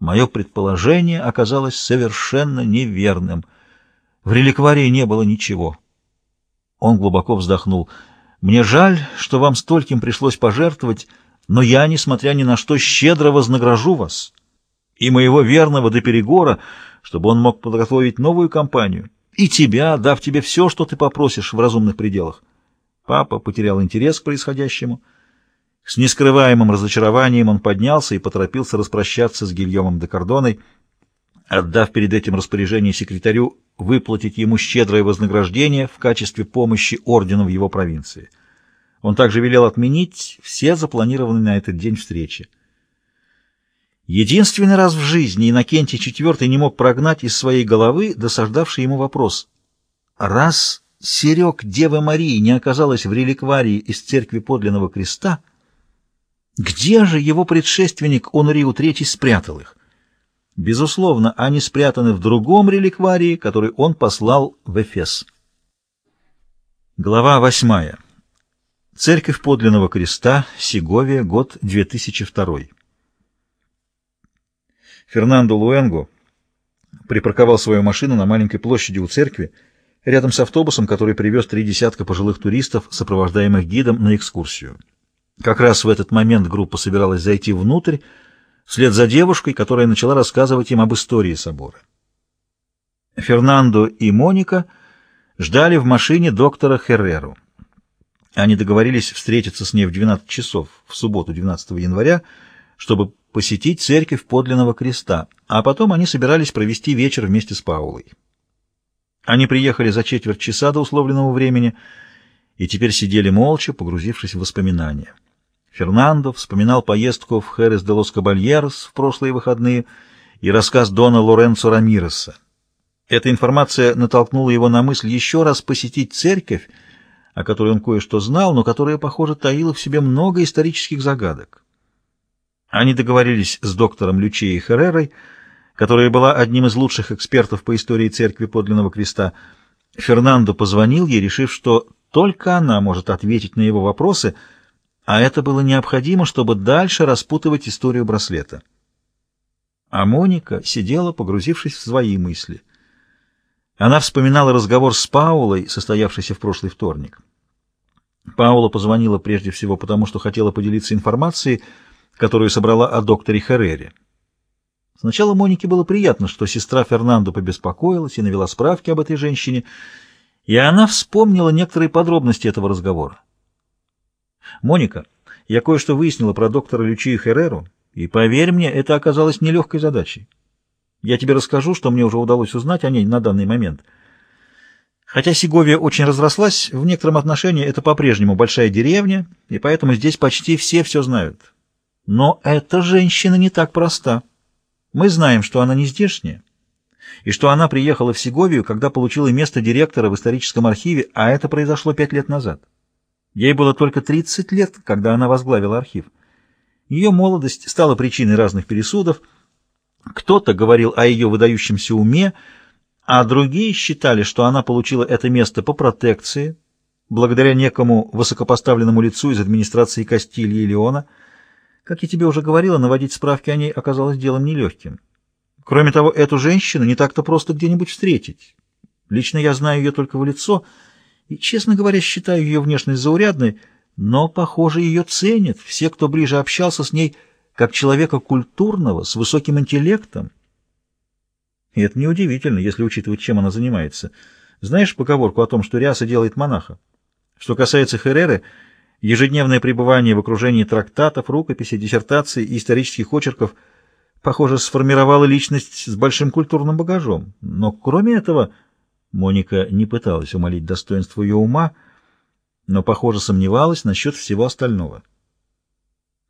Мое предположение оказалось совершенно неверным. В реликварии не было ничего. Он глубоко вздохнул. «Мне жаль, что вам стольким пришлось пожертвовать, но я, несмотря ни на что, щедро вознагражу вас и моего верного до перегора, чтобы он мог подготовить новую кампанию, и тебя, дав тебе все, что ты попросишь в разумных пределах». Папа потерял интерес к происходящему. С нескрываемым разочарованием он поднялся и поторопился распрощаться с Гильомом де Кордоной, отдав перед этим распоряжение секретарю выплатить ему щедрое вознаграждение в качестве помощи ордену в его провинции. Он также велел отменить все запланированные на этот день встречи. Единственный раз в жизни Иннокентий IV не мог прогнать из своей головы досаждавший ему вопрос. Раз Серег Девы Марии не оказалась в реликварии из церкви подлинного креста, где же его предшественник Онриу III спрятал их? Безусловно, они спрятаны в другом реликварии, который он послал в Эфес. Глава восьмая. Церковь подлинного креста, Сеговия, год 2002. Фернандо Луэнго припарковал свою машину на маленькой площади у церкви, рядом с автобусом, который привез три десятка пожилых туристов, сопровождаемых гидом на экскурсию. Как раз в этот момент группа собиралась зайти внутрь, вслед за девушкой, которая начала рассказывать им об истории собора. Фернандо и Моника ждали в машине доктора Херреру. Они договорились встретиться с ней в 12 часов в субботу 12 января, чтобы посетить церковь подлинного креста, а потом они собирались провести вечер вместе с Паулой. Они приехали за четверть часа до условленного времени и теперь сидели молча, погрузившись в воспоминания. Фернандо вспоминал поездку в Херес де лос Кабальерос в прошлые выходные и рассказ Дона Лоренцо Рамиреса. Эта информация натолкнула его на мысль еще раз посетить церковь, о которой он кое-что знал, но которая, похоже, таила в себе много исторических загадок. Они договорились с доктором Лючией Херрерой, которая была одним из лучших экспертов по истории церкви подлинного креста. Фернандо позвонил ей, решив, что только она может ответить на его вопросы — а это было необходимо, чтобы дальше распутывать историю браслета. А Моника сидела, погрузившись в свои мысли. Она вспоминала разговор с Паулой, состоявшийся в прошлый вторник. Паула позвонила прежде всего потому, что хотела поделиться информацией, которую собрала о докторе Херрере. Сначала Монике было приятно, что сестра Фернандо побеспокоилась и навела справки об этой женщине, и она вспомнила некоторые подробности этого разговора. «Моника, я кое-что выяснила про доктора Лючию Херреру, и, поверь мне, это оказалось нелегкой задачей. Я тебе расскажу, что мне уже удалось узнать о ней на данный момент. Хотя Сеговия очень разрослась, в некотором отношении это по-прежнему большая деревня, и поэтому здесь почти все все знают. Но эта женщина не так проста. Мы знаем, что она не здешняя, и что она приехала в Сеговию, когда получила место директора в историческом архиве, а это произошло пять лет назад. Ей было только 30 лет, когда она возглавила архив. Ее молодость стала причиной разных пересудов. Кто-то говорил о ее выдающемся уме, а другие считали, что она получила это место по протекции, благодаря некому высокопоставленному лицу из администрации Кастильи и Леона. Как я тебе уже говорила, наводить справки о ней оказалось делом нелегким. Кроме того, эту женщину не так-то просто где-нибудь встретить. Лично я знаю ее только в лицо — и, честно говоря, считаю ее внешность заурядной, но, похоже, ее ценят все, кто ближе общался с ней, как человека культурного, с высоким интеллектом. И это неудивительно, если учитывать, чем она занимается. Знаешь поговорку о том, что ряса делает монаха? Что касается Хереры, ежедневное пребывание в окружении трактатов, рукописей, диссертаций и исторических очерков, похоже, сформировало личность с большим культурным багажом. Но кроме этого... Моника не пыталась умолить достоинство ее ума, но, похоже, сомневалась насчет всего остального.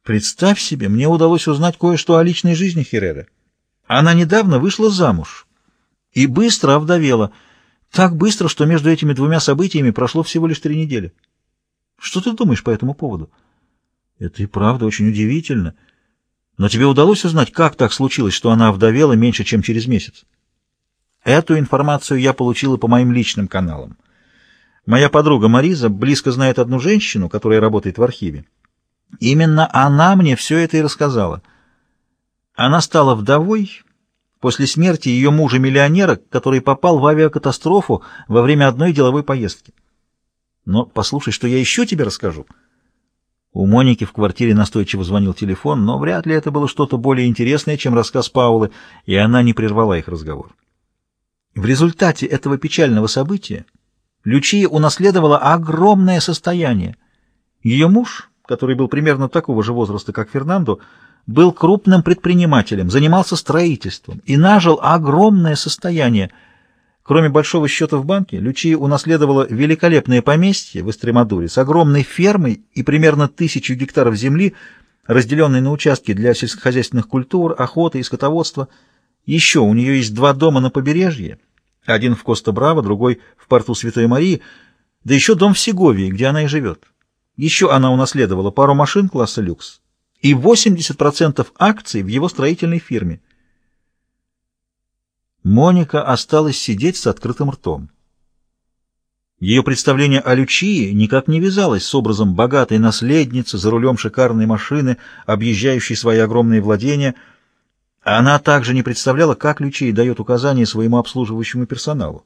Представь себе, мне удалось узнать кое-что о личной жизни Херера. Она недавно вышла замуж и быстро овдовела. Так быстро, что между этими двумя событиями прошло всего лишь три недели. Что ты думаешь по этому поводу? Это и правда очень удивительно. Но тебе удалось узнать, как так случилось, что она овдовела меньше, чем через месяц? Эту информацию я получила по моим личным каналам. Моя подруга Мариза близко знает одну женщину, которая работает в архиве. Именно она мне все это и рассказала. Она стала вдовой после смерти ее мужа-миллионера, который попал в авиакатастрофу во время одной деловой поездки. Но послушай, что я еще тебе расскажу. У Моники в квартире настойчиво звонил телефон, но вряд ли это было что-то более интересное, чем рассказ Паулы, и она не прервала их разговор. В результате этого печального события Лючия унаследовала огромное состояние. Ее муж, который был примерно такого же возраста, как Фернандо, был крупным предпринимателем, занимался строительством и нажил огромное состояние. Кроме большого счета в банке, Лючия унаследовала великолепное поместье в Эстремадуре с огромной фермой и примерно тысячу гектаров земли, разделенной на участки для сельскохозяйственных культур, охоты и скотоводства. Еще у нее есть два дома на побережье, один в Коста-Браво, другой в порту Святой Марии, да еще дом в Сеговии, где она и живет. Еще она унаследовала пару машин класса люкс, и 80% акций в его строительной фирме. Моника осталась сидеть с открытым ртом. Ее представление о Лючии никак не вязалось с образом богатой наследницы за рулем шикарной машины, объезжающей свои огромные владения. Она также не представляла, как Лючия дает указания своему обслуживающему персоналу.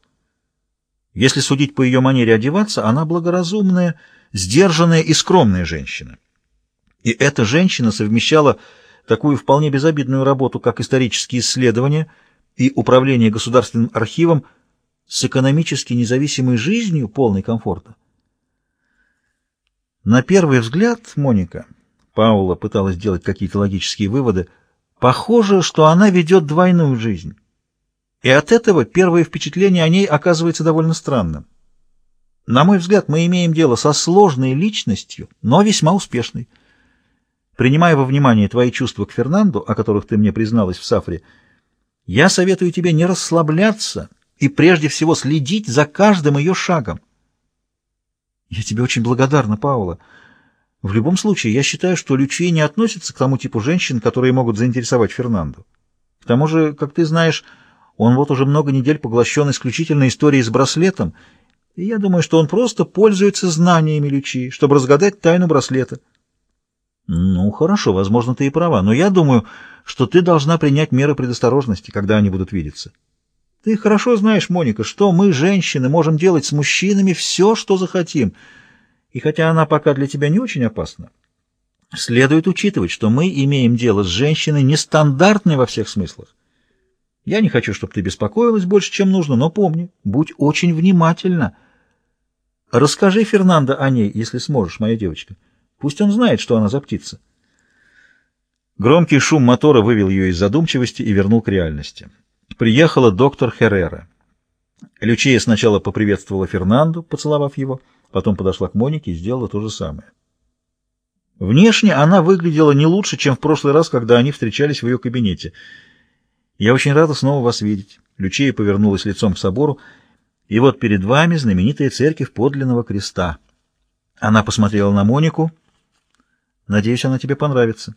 Если судить по ее манере одеваться, она благоразумная, сдержанная и скромная женщина. И эта женщина совмещала такую вполне безобидную работу, как исторические исследования и управление государственным архивом, с экономически независимой жизнью, полной комфорта. На первый взгляд, Моника, Паула пыталась сделать какие-то логические выводы, похоже, что она ведет двойную жизнь. И от этого первое впечатление о ней оказывается довольно странным. На мой взгляд, мы имеем дело со сложной личностью, но весьма успешной. Принимая во внимание твои чувства к Фернанду, о которых ты мне призналась в Сафре, я советую тебе не расслабляться и прежде всего следить за каждым ее шагом. Я тебе очень благодарна, Паула. В любом случае, я считаю, что Лючия не относится к тому типу женщин, которые могут заинтересовать Фернанду. К тому же, как ты знаешь, он вот уже много недель поглощен исключительно историей с браслетом, и я думаю, что он просто пользуется знаниями Лючии, чтобы разгадать тайну браслета. Ну, хорошо, возможно, ты и права, но я думаю, что ты должна принять меры предосторожности, когда они будут видеться. Ты хорошо знаешь, Моника, что мы, женщины, можем делать с мужчинами все, что захотим. И хотя она пока для тебя не очень опасна, следует учитывать, что мы имеем дело с женщиной нестандартной во всех смыслах. Я не хочу, чтобы ты беспокоилась больше, чем нужно, но помни, будь очень внимательна. Расскажи Фернандо о ней, если сможешь, моя девочка. Пусть он знает, что она за птица. Громкий шум мотора вывел ее из задумчивости и вернул к реальности. Приехала доктор Херрера. Лючия сначала поприветствовала Фернанду, поцеловав его, потом подошла к Монике и сделала то же самое. Внешне она выглядела не лучше, чем в прошлый раз, когда они встречались в ее кабинете. «Я очень рада снова вас видеть». Лючия повернулась лицом к собору, и вот перед вами знаменитая церковь подлинного креста. Она посмотрела на Монику, Надеюсь, она тебе понравится.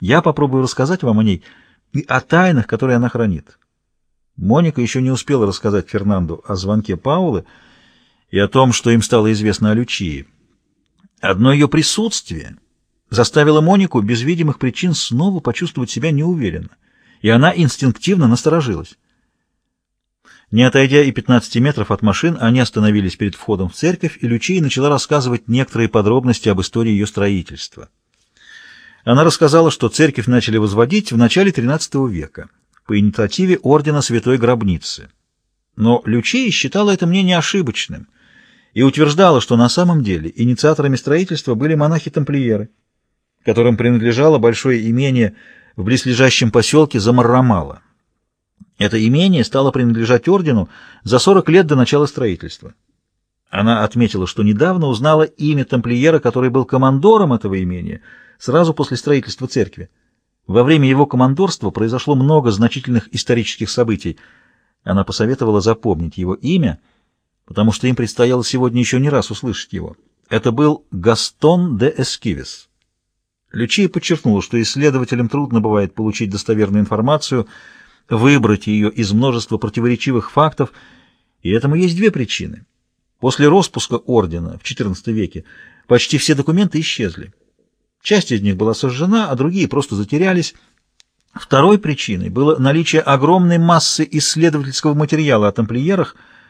Я попробую рассказать вам о ней и о тайнах, которые она хранит. Моника еще не успела рассказать Фернанду о звонке Паулы и о том, что им стало известно о Лючии. Одно ее присутствие заставило Монику без видимых причин снова почувствовать себя неуверенно, и она инстинктивно насторожилась. Не отойдя и 15 метров от машин, они остановились перед входом в церковь, и Лючия начала рассказывать некоторые подробности об истории ее строительства. Она рассказала, что церковь начали возводить в начале XIII века по инициативе Ордена Святой Гробницы. Но Лючия считала это мнение ошибочным и утверждала, что на самом деле инициаторами строительства были монахи-тамплиеры, которым принадлежало большое имение в близлежащем поселке Замаррамала. Это имение стало принадлежать ордену за 40 лет до начала строительства. Она отметила, что недавно узнала имя тамплиера, который был командором этого имения сразу после строительства церкви. Во время его командорства произошло много значительных исторических событий. Она посоветовала запомнить его имя, потому что им предстояло сегодня еще не раз услышать его. Это был Гастон де Эскивес. Лючия подчеркнула, что исследователям трудно бывает получить достоверную информацию – выбрать ее из множества противоречивых фактов, и этому есть две причины. После распуска ордена в XIV веке почти все документы исчезли. Часть из них была сожжена, а другие просто затерялись. Второй причиной было наличие огромной массы исследовательского материала о тамплиерах,